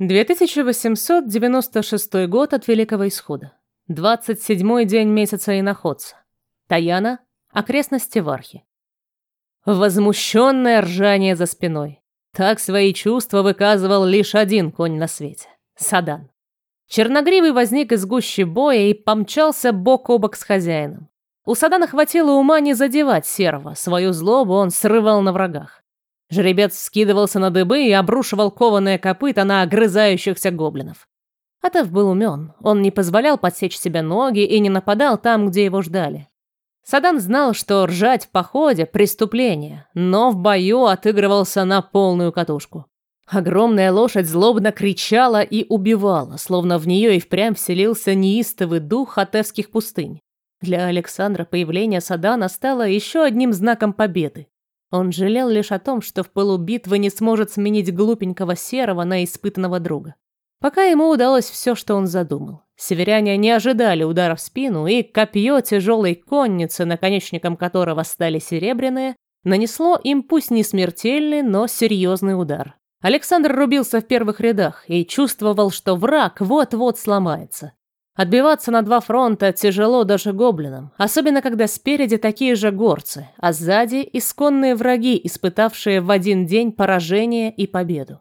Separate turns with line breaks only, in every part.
2896 год от Великого Исхода. 27-й день месяца иноходца. Таяна, окрестности Вархи. Возмущенное ржание за спиной. Так свои чувства выказывал лишь один конь на свете — Садан. Черногривый возник из гущи боя и помчался бок о бок с хозяином. У Садана хватило ума не задевать серва, свою злобу он срывал на врагах. Жеребец скидывался на дыбы и обрушивал кованые копыта на огрызающихся гоблинов. Атав был умен. Он не позволял подсечь себе ноги и не нападал там, где его ждали. Садан знал, что ржать в походе – преступление, но в бою отыгрывался на полную катушку. Огромная лошадь злобно кричала и убивала, словно в нее и впрямь вселился неистовый дух атевских пустынь. Для Александра появление Садана стало еще одним знаком победы. Он жалел лишь о том, что в пылу битвы не сможет сменить глупенького серого на испытанного друга. Пока ему удалось все, что он задумал. Северяне не ожидали удара в спину, и копье тяжелой конницы, наконечником которого стали серебряные, нанесло им пусть не смертельный, но серьезный удар. Александр рубился в первых рядах и чувствовал, что враг вот-вот сломается. Отбиваться на два фронта тяжело даже гоблинам, особенно когда спереди такие же горцы, а сзади исконные враги, испытавшие в один день поражение и победу.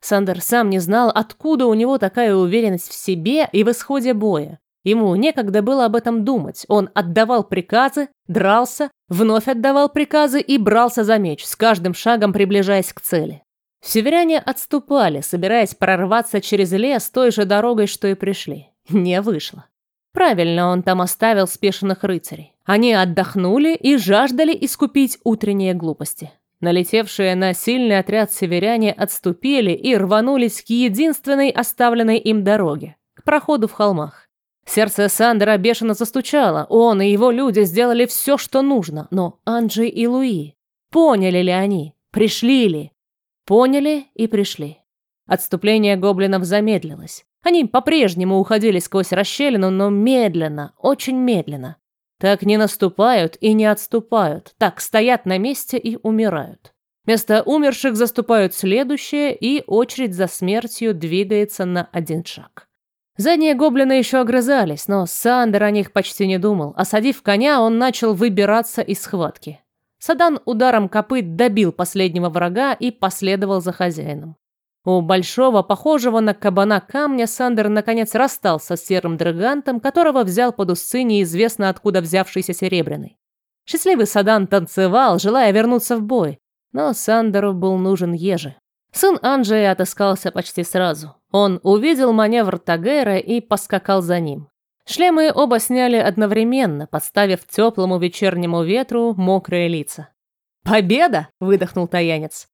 Сандер сам не знал, откуда у него такая уверенность в себе и в исходе боя. Ему некогда было об этом думать. Он отдавал приказы, дрался, вновь отдавал приказы и брался за меч, с каждым шагом приближаясь к цели. Северяне отступали, собираясь прорваться через лес той же дорогой, что и пришли. Не вышло. Правильно он там оставил спешенных рыцарей. Они отдохнули и жаждали искупить утренние глупости. Налетевшие на сильный отряд северяне отступили и рванулись к единственной оставленной им дороге, к проходу в холмах. Сердце Сандера бешено застучало. Он и его люди сделали все, что нужно. Но Анджей и Луи, поняли ли они? Пришли ли? Поняли и пришли. Отступление гоблинов замедлилось. Они по-прежнему уходили сквозь расщелину, но медленно, очень медленно. Так не наступают и не отступают, так стоят на месте и умирают. Вместо умерших заступают следующие, и очередь за смертью двигается на один шаг. Задние гоблины еще огрызались, но Сандер о них почти не думал. Осадив коня, он начал выбираться из схватки. Садан ударом копыт добил последнего врага и последовал за хозяином. У большого, похожего на кабана камня, Сандер наконец расстался с серым драгантом, которого взял под усы неизвестно откуда взявшийся серебряный. Счастливый Садан танцевал, желая вернуться в бой, но Сандеру был нужен Ежи. Сын Анджея отыскался почти сразу. Он увидел маневр Тагера и поскакал за ним. Шлемы оба сняли одновременно, подставив теплому вечернему ветру мокрые лица. «Победа!» — выдохнул таянец.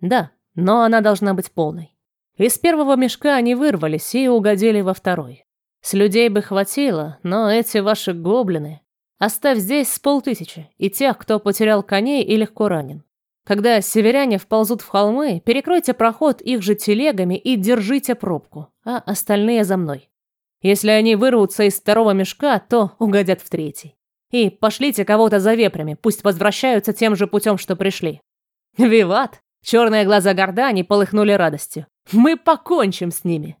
«Да, но она должна быть полной. Из первого мешка они вырвались и угодили во второй. С людей бы хватило, но эти ваши гоблины... Оставь здесь с полтысячи и тех, кто потерял коней и легко ранен. Когда северяне вползут в холмы, перекройте проход их же телегами и держите пробку, а остальные за мной. Если они вырвутся из второго мешка, то угодят в третий. И пошлите кого-то за вепрями, пусть возвращаются тем же путем, что пришли. Виват! Черные глаза Гордани полыхнули радостью. «Мы покончим с ними!»